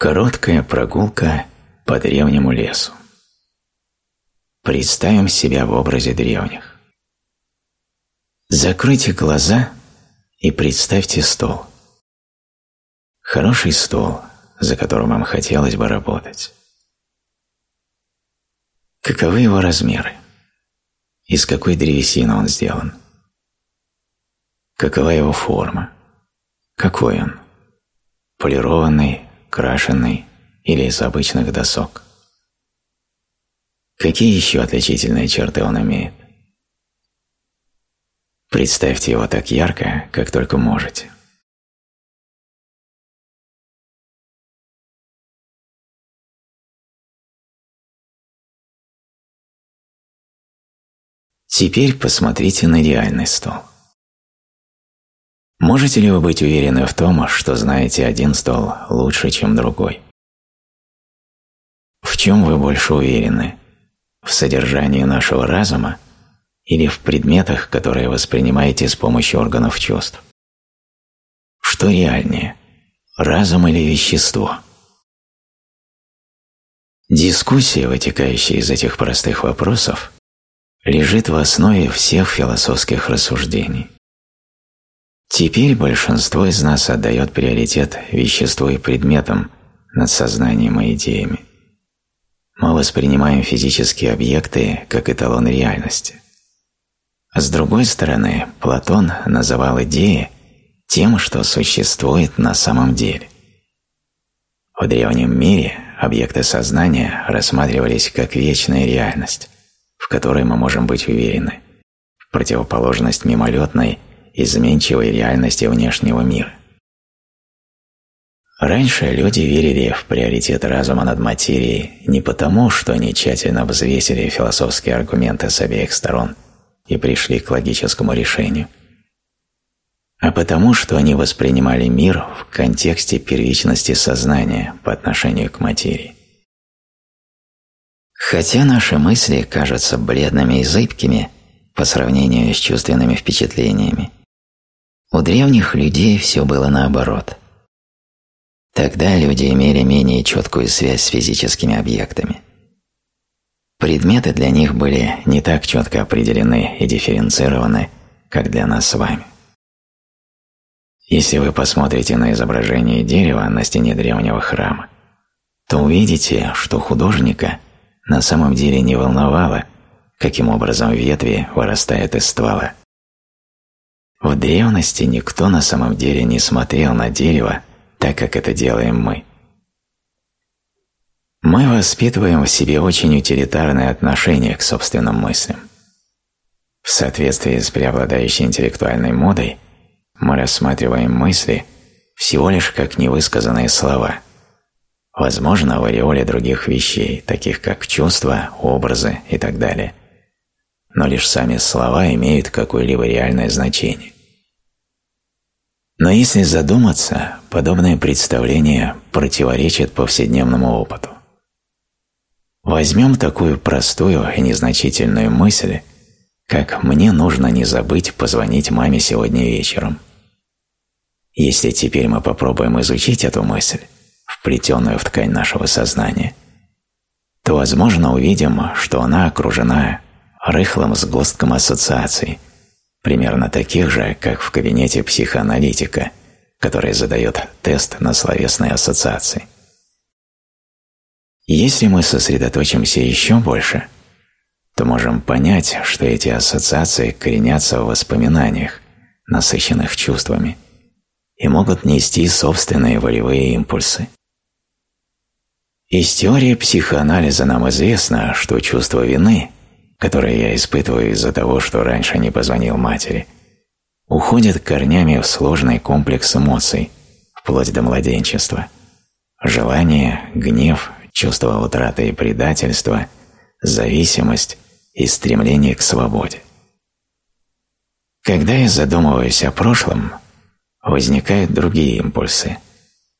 Короткая прогулка по древнему лесу. Представим себя в образе древних. Закройте глаза и представьте стол. Хороший стол, за которым вам хотелось бы работать. Каковы его размеры? Из какой древесины он сделан? Какова его форма? Какой он? Полированный, крашеный или из обычных досок? Какие еще отличительные черты он имеет? Представьте его так ярко, как только можете. Теперь посмотрите на реальный стол. Можете ли вы быть уверены в том, что знаете один стол лучше, чем другой? В чем вы больше уверены? В содержании нашего разума или в предметах, которые воспринимаете с помощью органов чувств? Что реальнее, разум или вещество? Дискуссия, вытекающая из этих простых вопросов, лежит в основе всех философских рассуждений. Теперь большинство из нас отдает приоритет веществу и предметам над сознанием и идеями. Мы воспринимаем физические объекты как эталон реальности. с другой стороны, Платон называл идеи тем, что существует на самом деле. В древнем мире объекты сознания рассматривались как вечная реальность, в которой мы можем быть уверены, в противоположность мимолетной – изменчивой реальности внешнего мира. Раньше люди верили в приоритет разума над материей не потому, что они тщательно взвесили философские аргументы с обеих сторон и пришли к логическому решению, а потому, что они воспринимали мир в контексте первичности сознания по отношению к материи. Хотя наши мысли кажутся бледными и зыбкими по сравнению с чувственными впечатлениями, у древних людей все было наоборот. Тогда люди имели менее четкую связь с физическими объектами. Предметы для них были не так четко определены и дифференцированы, как для нас с вами. Если вы посмотрите на изображение дерева на стене древнего храма, то увидите, что художника на самом деле не волновало, каким образом ветви вырастают из ствола. В древности никто на самом деле не смотрел на дерево так, как это делаем мы. Мы воспитываем в себе очень утилитарное отношение к собственным мыслям. В соответствии с преобладающей интеллектуальной модой мы рассматриваем мысли всего лишь как невысказанные слова, возможно, в ореоле других вещей, таких как чувства, образы и так далее – но лишь сами слова имеют какое-либо реальное значение. Но если задуматься, подобное представление противоречит повседневному опыту. Возьмем такую простую и незначительную мысль, как «мне нужно не забыть позвонить маме сегодня вечером». Если теперь мы попробуем изучить эту мысль, вплетенную в ткань нашего сознания, то, возможно, увидим, что она окружена рыхлым сгустком ассоциаций, примерно таких же, как в кабинете психоаналитика, который задает тест на словесные ассоциации. Если мы сосредоточимся еще больше, то можем понять, что эти ассоциации коренятся в воспоминаниях, насыщенных чувствами, и могут нести собственные волевые импульсы. Из теории психоанализа нам известно, что чувство вины – которые я испытываю из-за того, что раньше не позвонил матери, уходят корнями в сложный комплекс эмоций, вплоть до младенчества. Желание, гнев, чувство утраты и предательства, зависимость и стремление к свободе. Когда я задумываюсь о прошлом, возникают другие импульсы.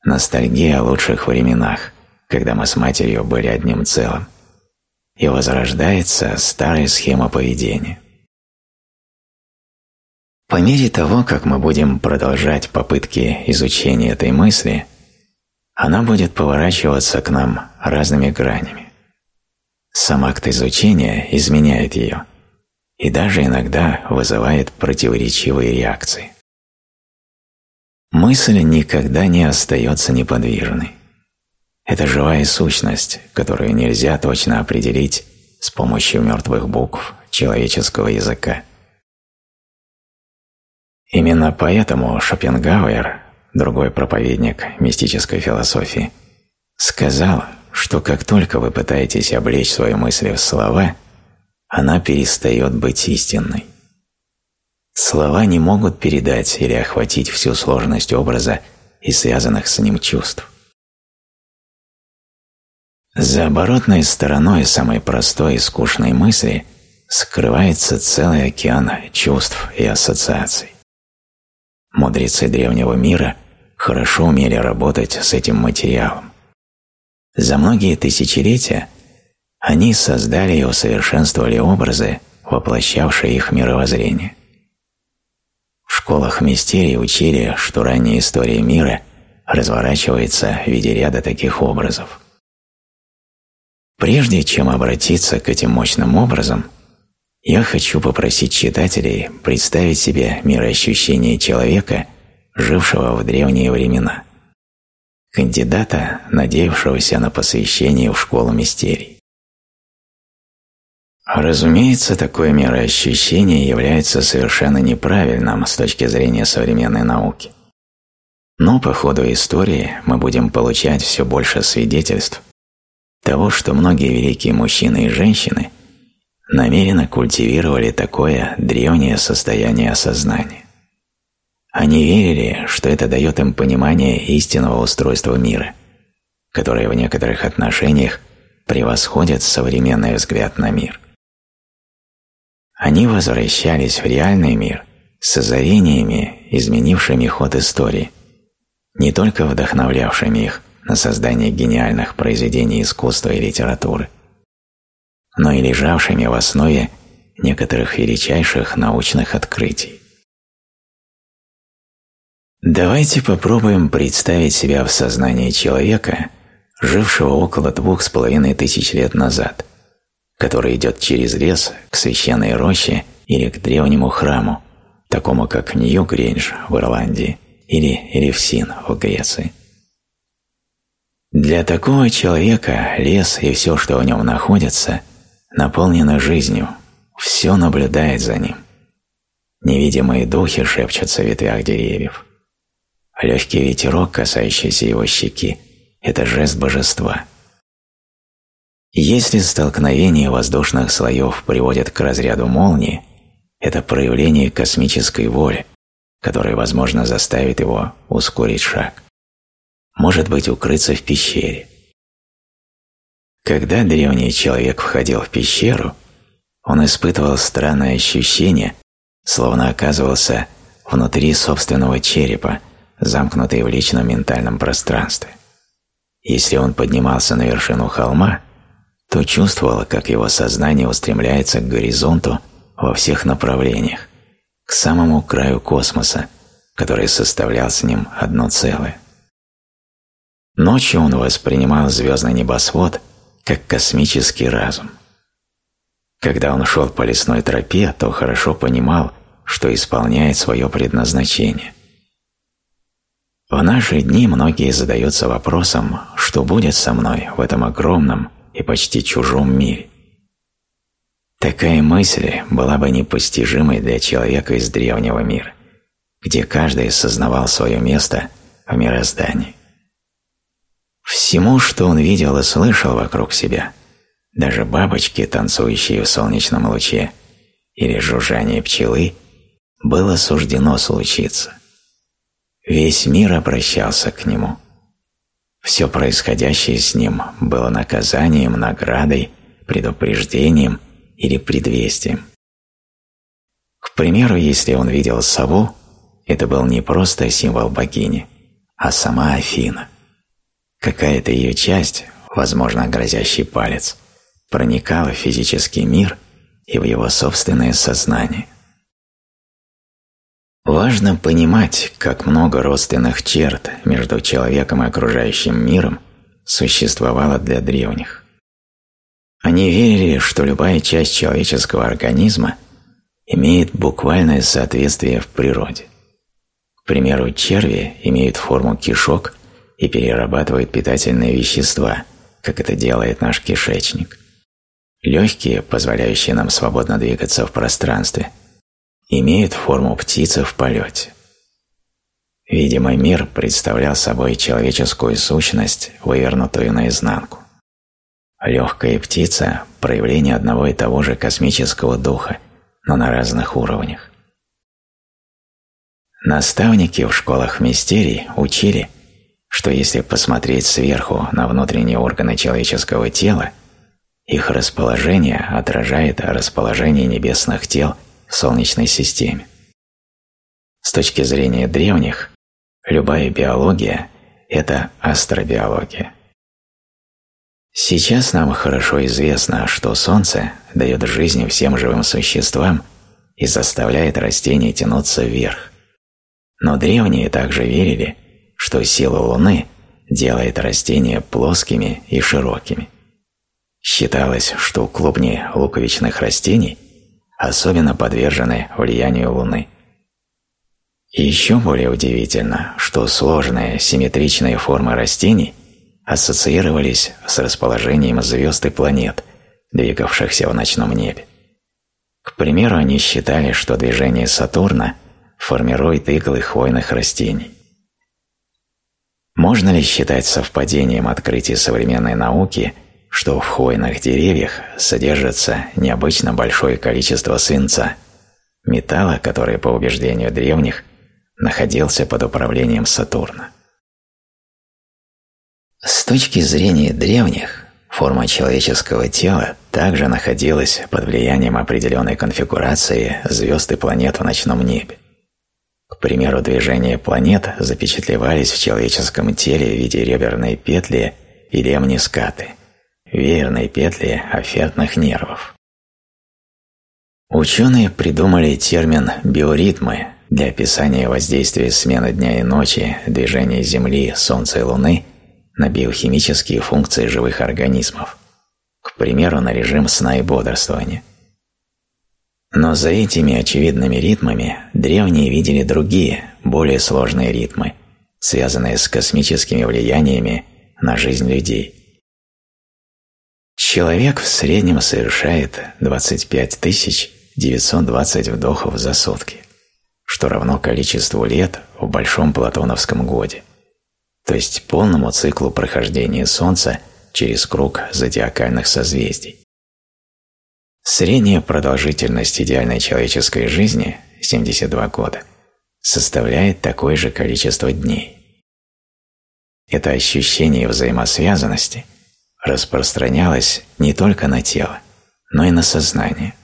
Ностальгия о лучших временах, когда мы с матерью были одним целым – и возрождается старая схема поведения. По мере того, как мы будем продолжать попытки изучения этой мысли, она будет поворачиваться к нам разными гранями. Сам акт изучения изменяет ее и даже иногда вызывает противоречивые реакции. Мысль никогда не остается неподвижной. Это живая сущность, которую нельзя точно определить с помощью мертвых букв человеческого языка. Именно поэтому Шопенгауэр, другой проповедник мистической философии, сказал, что как только вы пытаетесь облечь свои мысли в слова, она перестает быть истинной. Слова не могут передать или охватить всю сложность образа и связанных с ним чувств. За оборотной стороной самой простой и скучной мысли скрывается целый океан чувств и ассоциаций. Мудрецы древнего мира хорошо умели работать с этим материалом. За многие тысячелетия они создали и усовершенствовали образы, воплощавшие их мировоззрение. В школах мистерий учили, что ранняя история мира разворачивается в виде ряда таких образов. Прежде чем обратиться к этим мощным образам, я хочу попросить читателей представить себе мироощущение человека, жившего в древние времена, кандидата, надеявшегося на посвящение в школу мистерий. Разумеется, такое мироощущение является совершенно неправильным с точки зрения современной науки. Но по ходу истории мы будем получать все больше свидетельств того, что многие великие мужчины и женщины – намеренно культивировали такое древнее состояние осознания. Они верили, что это дает им понимание истинного устройства мира, которое в некоторых отношениях превосходит современный взгляд на мир. Они возвращались в реальный мир с озарениями, изменившими ход истории, не только вдохновлявшими их на создание гениальных произведений искусства и литературы – но и лежавшими в основе некоторых величайших научных открытий. Давайте попробуем представить себя в сознании человека, жившего около двух с половиной тысяч лет назад, который идет через лес к священной роще или к древнему храму, такому как Нью-Гринж в Ирландии или Элевсин в Греции. Для такого человека лес и все, что в нем находится, наполнено жизнью, все наблюдает за ним. Невидимые духи шепчутся в ветвях деревьев. Легкий ветерок, касающийся его щеки, это жест божества. Если столкновение воздушных слоев приводит к разряду молнии, это проявление космической воли, которая, возможно, заставит его ускорить шаг. Может быть, укрыться в пещере, когда древний человек входил в пещеру, он испытывал странное ощущение, словно оказывался внутри собственного черепа, замкнутый в личном ментальном пространстве. Если он поднимался на вершину холма, то чувствовал, как его сознание устремляется к горизонту во всех направлениях, к самому краю космоса, который составлял с ним одно целое. Ночью он воспринимал звездный небосвод как космический разум. Когда он шел по лесной тропе, то хорошо понимал, что исполняет свое предназначение. В наши дни многие задаются вопросом, что будет со мной в этом огромном и почти чужом мире. Такая мысль была бы непостижимой для человека из древнего мира, где каждый осознавал свое место в мироздании. Всему, что он видел и слышал вокруг себя, даже бабочки, танцующие в солнечном луче, или жужжание пчелы, было суждено случиться. Весь мир обращался к нему. Все происходящее с ним было наказанием, наградой, предупреждением или предвестием. К примеру, если он видел сову, это был не просто символ богини, а сама Афина – Какая-то ее часть, возможно, грозящий палец, проникала в физический мир и в его собственное сознание. Важно понимать, как много родственных черт между человеком и окружающим миром существовало для древних. Они верили, что любая часть человеческого организма имеет буквальное соответствие в природе. К примеру, черви имеют форму кишок и перерабатывают питательные вещества, как это делает наш кишечник. Легкие, позволяющие нам свободно двигаться в пространстве, имеют форму птицы в полете. Видимый мир представлял собой человеческую сущность, вывернутую наизнанку. Легкая птица – проявление одного и того же космического духа, но на разных уровнях. Наставники в школах мистерий учили, что если посмотреть сверху на внутренние органы человеческого тела, их расположение отражает расположение небесных тел в Солнечной системе. С точки зрения древних, любая биология – это астробиология. Сейчас нам хорошо известно, что Солнце дает жизнь всем живым существам и заставляет растения тянуться вверх. Но древние также верили, что сила Луны делает растения плоскими и широкими. Считалось, что клубни луковичных растений особенно подвержены влиянию Луны. И еще более удивительно, что сложные симметричные формы растений ассоциировались с расположением звезд и планет, двигавшихся в ночном небе. К примеру, они считали, что движение Сатурна формирует иглы хвойных растений. Можно ли считать совпадением открытий современной науки, что в хвойных деревьях содержится необычно большое количество свинца, металла, который, по убеждению древних, находился под управлением Сатурна? С точки зрения древних, форма человеческого тела также находилась под влиянием определенной конфигурации звезд и планет в ночном небе. Примеру, движения планет запечатлевались в человеческом теле в виде реберной петли или амнискаты, веерной петли офертных нервов. Ученые придумали термин «биоритмы» для описания воздействия смены дня и ночи, движения Земли, Солнца и Луны на биохимические функции живых организмов, к примеру, на режим сна и бодрствования. Но за этими очевидными ритмами древние видели другие, более сложные ритмы, связанные с космическими влияниями на жизнь людей. Человек в среднем совершает 25 920 вдохов за сутки, что равно количеству лет в Большом Платоновском годе то есть полному циклу прохождения Солнца через круг зодиакальных созвездий. Средняя продолжительность идеальной человеческой жизни – 72 года – составляет такое же количество дней. Это ощущение взаимосвязанности распространялось не только на тело, но и на сознание.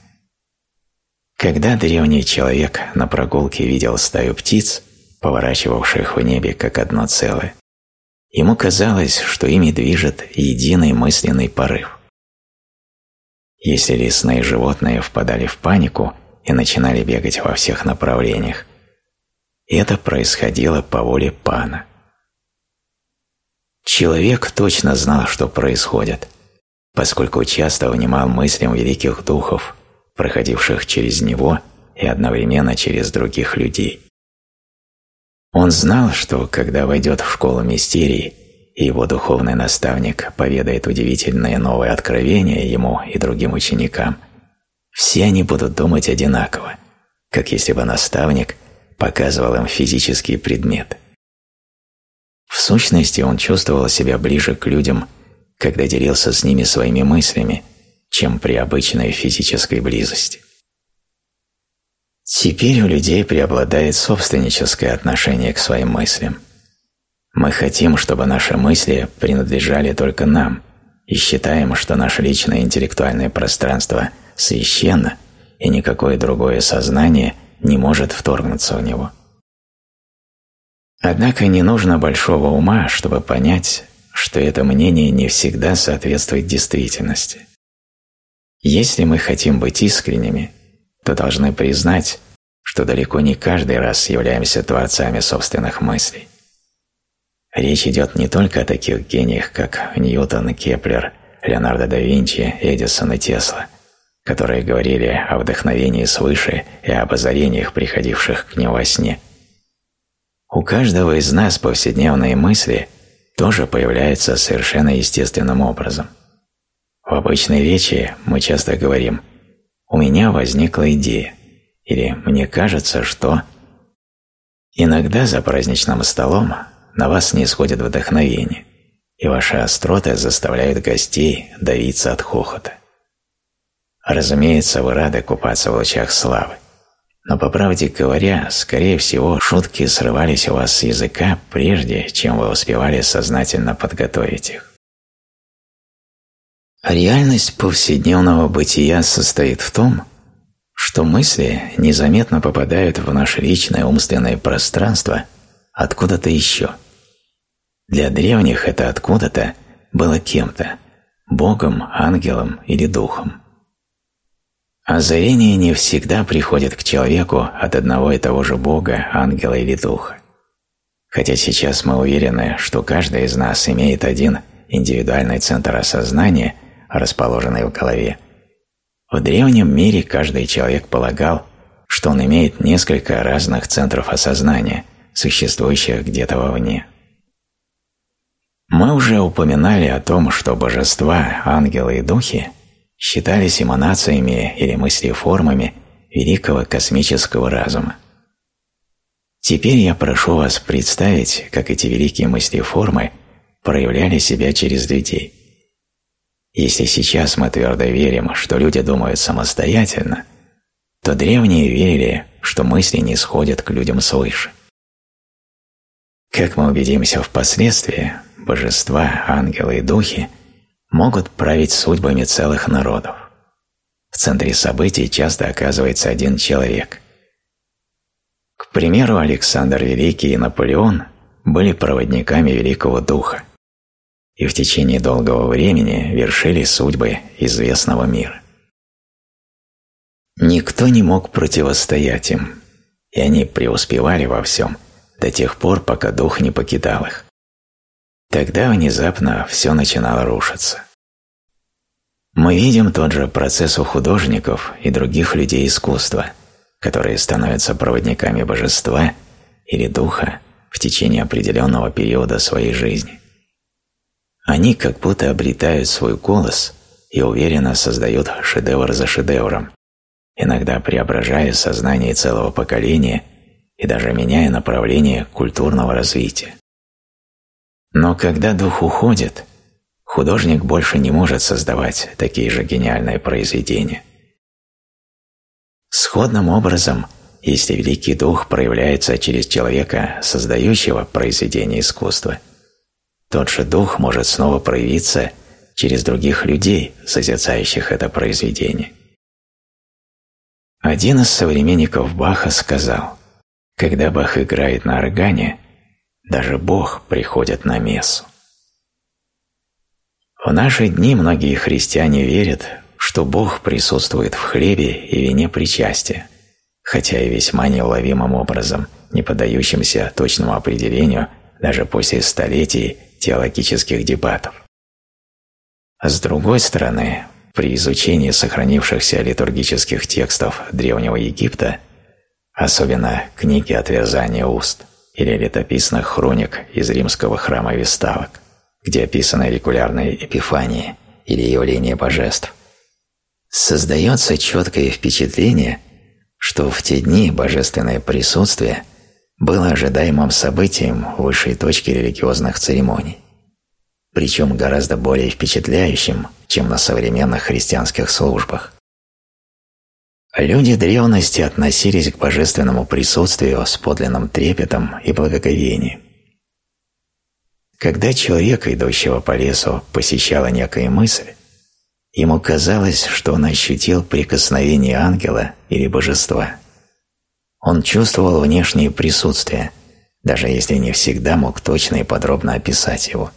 Когда древний человек на прогулке видел стаю птиц, поворачивавших в небе как одно целое, Ему казалось, что ими движет единый мысленный порыв. Если лесные животные впадали в панику и начинали бегать во всех направлениях, это происходило по воле пана. Человек точно знал, что происходит, поскольку часто внимал мыслям великих духов, проходивших через него и одновременно через других людей. Он знал, что когда войдет в школу мистерии, и его духовный наставник поведает удивительные новые откровения ему и другим ученикам, все они будут думать одинаково, как если бы наставник показывал им физический предмет. В сущности, он чувствовал себя ближе к людям, когда делился с ними своими мыслями, чем при обычной физической близости. Теперь у людей преобладает собственническое отношение к своим мыслям. Мы хотим, чтобы наши мысли принадлежали только нам, и считаем, что наше личное интеллектуальное пространство священно, и никакое другое сознание не может вторгнуться в него. Однако не нужно большого ума, чтобы понять, что это мнение не всегда соответствует действительности. Если мы хотим быть искренними, то должны признать, что далеко не каждый раз являемся творцами собственных мыслей. Речь идет не только о таких гениях, как Ньютон, Кеплер, Леонардо да Винчи, Эдисон и Тесла, которые говорили о вдохновении свыше и об озарениях, приходивших к ним во сне. У каждого из нас повседневные мысли тоже появляются совершенно естественным образом. В обычной речи мы часто говорим «у меня возникла идея» или «мне кажется, что…» Иногда за праздничным столом на вас не сходит вдохновение, и ваши остроты заставляют гостей давиться от хохота. Разумеется, вы рады купаться в лучах славы, но, по правде говоря, скорее всего, шутки срывались у вас с языка прежде, чем вы успевали сознательно подготовить их. Реальность повседневного бытия состоит в том, что мысли незаметно попадают в наше личное умственное пространство откуда-то еще. Для древних это откуда-то было кем-то – Богом, ангелом или духом. Озарение не всегда приходит к человеку от одного и того же Бога, ангела или духа. Хотя сейчас мы уверены, что каждый из нас имеет один индивидуальный центр осознания, расположенный в голове, в древнем мире каждый человек полагал, что он имеет несколько разных центров осознания, существующих где-то вовне. Мы уже упоминали о том, что божества, ангелы и духи считались эманациями или мыслеформами великого космического разума. Теперь я прошу вас представить, как эти великие мыслеформы проявляли себя через людей. Если сейчас мы твердо верим, что люди думают самостоятельно, то древние верили, что мысли не сходят к людям свыше. Как мы убедимся впоследствии, божества, ангелы и духи могут править судьбами целых народов. В центре событий часто оказывается один человек. К примеру, Александр Великий и Наполеон были проводниками Великого Духа и в течение долгого времени вершили судьбы известного мира. Никто не мог противостоять им, и они преуспевали во всем до тех пор, пока дух не покидал их. Тогда внезапно все начинало рушиться. Мы видим тот же процесс у художников и других людей искусства, которые становятся проводниками божества или духа в течение определенного периода своей жизни. Они как будто обретают свой голос и уверенно создают шедевр за шедевром, иногда преображая сознание целого поколения и даже меняя направление культурного развития. Но когда дух уходит, художник больше не может создавать такие же гениальные произведения. Сходным образом, если великий дух проявляется через человека, создающего произведение искусства, тот же дух может снова проявиться через других людей, созерцающих это произведение. Один из современников Баха сказал, когда Бах играет на органе, даже Бог приходит на мессу. В наши дни многие христиане верят, что Бог присутствует в хлебе и вине причастия, хотя и весьма неуловимым образом, не поддающимся точному определению даже после столетий теологических дебатов. С другой стороны, при изучении сохранившихся литургических текстов Древнего Египта, особенно книги «Отвязания уст», или летописных хроник из римского храма Виставок, где описаны регулярные эпифании или явления божеств, создается четкое впечатление, что в те дни божественное присутствие было ожидаемым событием высшей точки религиозных церемоний, причем гораздо более впечатляющим, чем на современных христианских службах. Люди древности относились к божественному присутствию с подлинным трепетом и благоговением. Когда человека, идущего по лесу, посещала некая мысль, ему казалось, что он ощутил прикосновение ангела или божества. Он чувствовал внешнее присутствие, даже если не всегда мог точно и подробно описать его.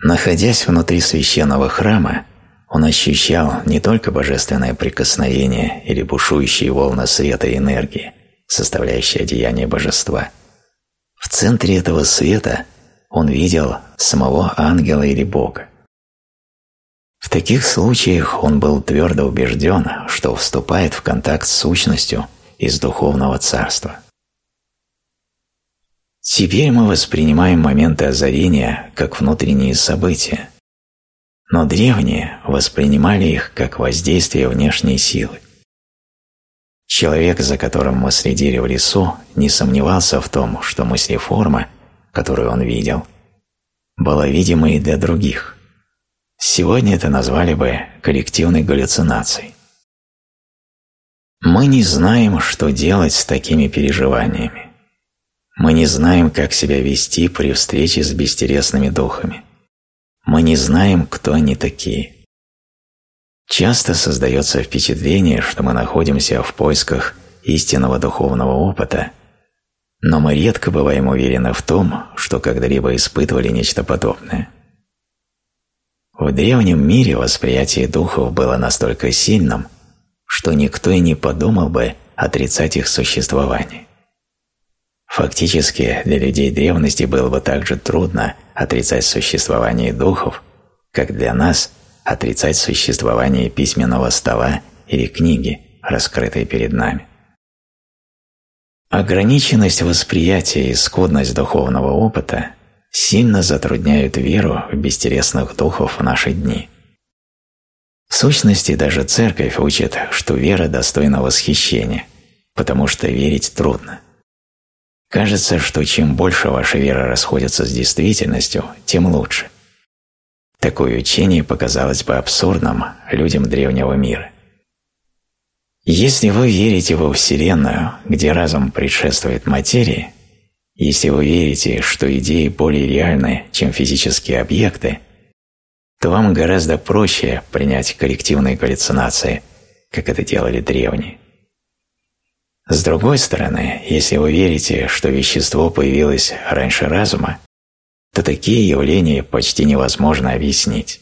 Находясь внутри священного храма, Он ощущал не только божественное прикосновение или бушующие волны света и энергии, составляющие одеяние божества. В центре этого света он видел самого ангела или Бога. В таких случаях он был твердо убежден, что вступает в контакт с сущностью из духовного царства. Теперь мы воспринимаем моменты озарения как внутренние события, но древние воспринимали их как воздействие внешней силы. Человек, за которым мы следили в лесу, не сомневался в том, что мыслеформа, которую он видел, была видимой для других. Сегодня это назвали бы коллективной галлюцинацией. Мы не знаем, что делать с такими переживаниями. Мы не знаем, как себя вести при встрече с бестересными духами. Мы не знаем, кто они такие. Часто создается впечатление, что мы находимся в поисках истинного духовного опыта, но мы редко бываем уверены в том, что когда-либо испытывали нечто подобное. В древнем мире восприятие духов было настолько сильным, что никто и не подумал бы отрицать их существование. Фактически для людей древности было бы так же трудно отрицать существование духов, как для нас отрицать существование письменного стола или книги, раскрытой перед нами. Ограниченность восприятия и скудность духовного опыта сильно затрудняют веру в бестересных духов в наши дни. В сущности, даже церковь учит, что вера достойна восхищения, потому что верить трудно. Кажется, что чем больше ваша вера расходится с действительностью, тем лучше. Такое учение показалось бы абсурдным людям древнего мира. Если вы верите во Вселенную, где разум предшествует материи, если вы верите, что идеи более реальны, чем физические объекты, то вам гораздо проще принять коллективные галлюцинации, как это делали древние. С другой стороны, если вы верите, что вещество появилось раньше разума, то такие явления почти невозможно объяснить.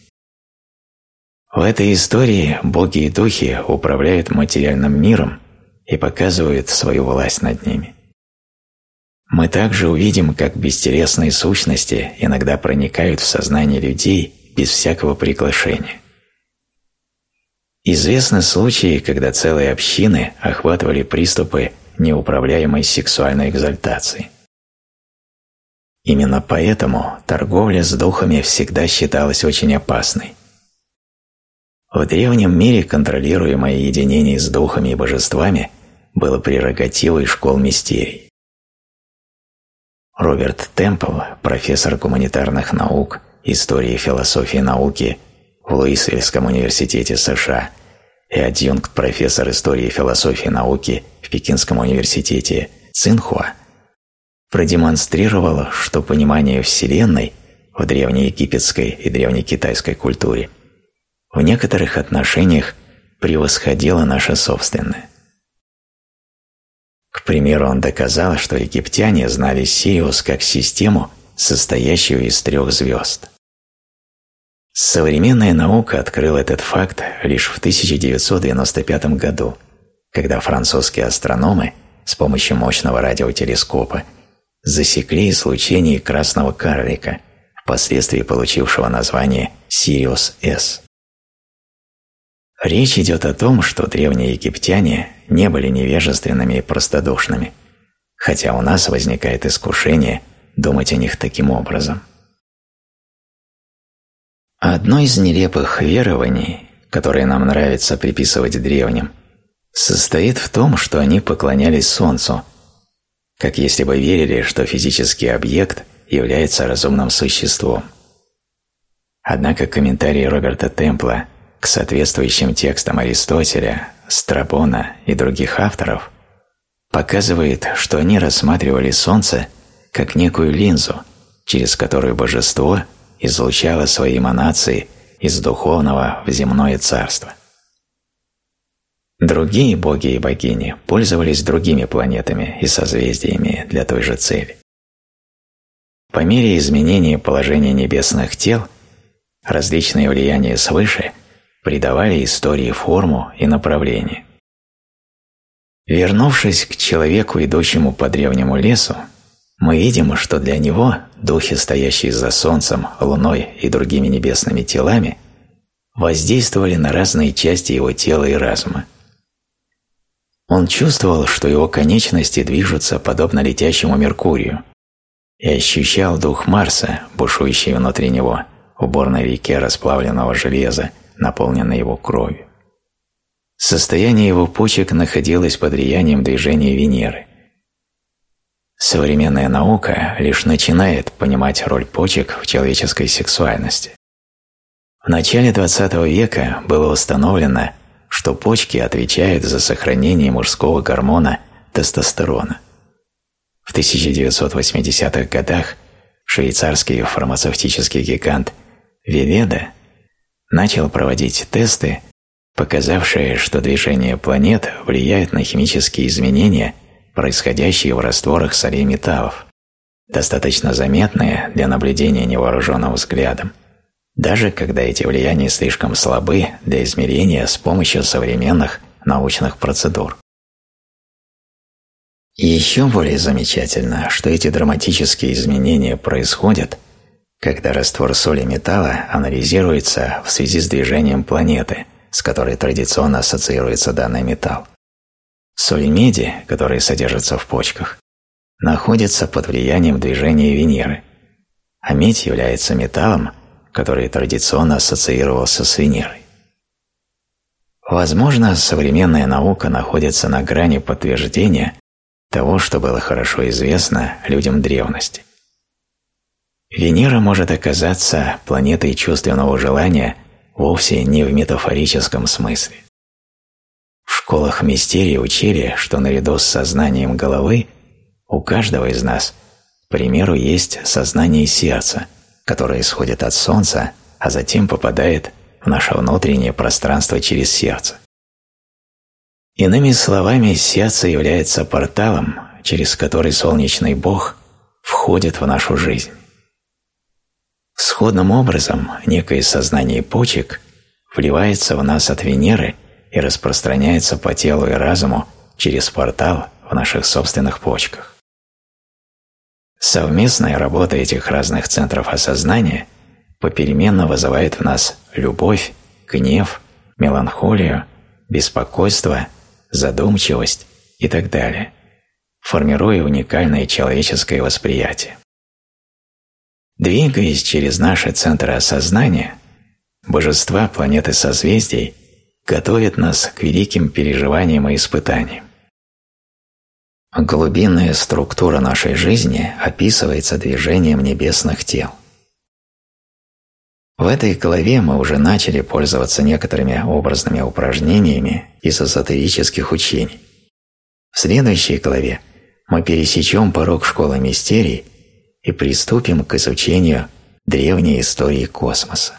В этой истории боги и духи управляют материальным миром и показывают свою власть над ними. Мы также увидим, как бестересные сущности иногда проникают в сознание людей без всякого приглашения. Известны случаи, когда целые общины охватывали приступы неуправляемой сексуальной экзальтации – Именно поэтому торговля с духами всегда считалась очень опасной. В древнем мире контролируемое единение с духами и божествами было прерогативой школ мистерий. Роберт Темпл, профессор гуманитарных наук, истории и философии науки в Луисвильском университете США и адъюнкт профессор истории и философии науки в Пекинском университете Цинхуа продемонстрировало, что понимание Вселенной в древнеегипетской и древнекитайской культуре в некоторых отношениях превосходило наше собственное. К примеру, он доказал, что египтяне знали Сириус как систему, состоящую из трех звезд. Современная наука открыла этот факт лишь в 1995 году, когда французские астрономы с помощью мощного радиотелескопа засекли излучение красного карлика, впоследствии получившего название Сириус-С. Речь идет о том, что древние египтяне не были невежественными и простодушными, хотя у нас возникает искушение думать о них таким образом. Одно из нелепых верований, которые нам нравится приписывать древним, состоит в том, что они поклонялись Солнцу – как если бы верили, что физический объект является разумным существом. Однако комментарии Роберта Темпла к соответствующим текстам Аристотеля, Страбона и других авторов показывает, что они рассматривали Солнце как некую линзу, через которую божество излучало свои эманации из духовного в земное царство. Другие боги и богини пользовались другими планетами и созвездиями для той же цели. По мере изменения положения небесных тел, различные влияния свыше придавали истории форму и направление. Вернувшись к человеку, идущему по древнему лесу, мы видим, что для него духи, стоящие за Солнцем, Луной и другими небесными телами, воздействовали на разные части его тела и разума. Он чувствовал, что его конечности движутся подобно летящему Меркурию, и ощущал дух Марса, бушующий внутри него, в бурной реке расплавленного железа, наполненной его кровью. Состояние его почек находилось под влиянием движения Венеры. Современная наука лишь начинает понимать роль почек в человеческой сексуальности. В начале XX века было установлено, что почки отвечают за сохранение мужского гормона тестостерона – в 1980-х годах швейцарский фармацевтический гигант Виведа начал проводить тесты, показавшие, что движение планет влияет на химические изменения, происходящие в растворах солей металлов, достаточно заметные для наблюдения невооруженным взглядом, даже когда эти влияния слишком слабы для измерения с помощью современных научных процедур. Еще более замечательно, что эти драматические изменения происходят, когда раствор соли металла анализируется в связи с движением планеты, с которой традиционно ассоциируется данный металл. Соли меди, которые содержатся в почках, находятся под влиянием движения Венеры, а медь является металлом, который традиционно ассоциировался с Венерой. Возможно, современная наука находится на грани подтверждения того, что было хорошо известно людям древности. Венера может оказаться планетой чувственного желания вовсе не в метафорическом смысле. В школах мистерии учили, что наряду с сознанием головы у каждого из нас, к примеру, есть сознание сердца, которое исходит от Солнца, а затем попадает в наше внутреннее пространство через сердце. Иными словами, сердце является порталом, через который солнечный бог входит в нашу жизнь. Сходным образом некое сознание почек вливается в нас от Венеры и распространяется по телу и разуму через портал в наших собственных почках. Совместная работа этих разных центров осознания попеременно вызывает в нас любовь, гнев, меланхолию, беспокойство – задумчивость и так далее, формируя уникальное человеческое восприятие. Двигаясь через наши центры осознания, божества планеты созвездий готовят нас к великим переживаниям и испытаниям. Глубинная структура нашей жизни описывается движением небесных тел. В этой главе мы уже начали пользоваться некоторыми образными упражнениями из эзотерических учений. В следующей главе мы пересечем порог школы мистерий и приступим к изучению древней истории космоса.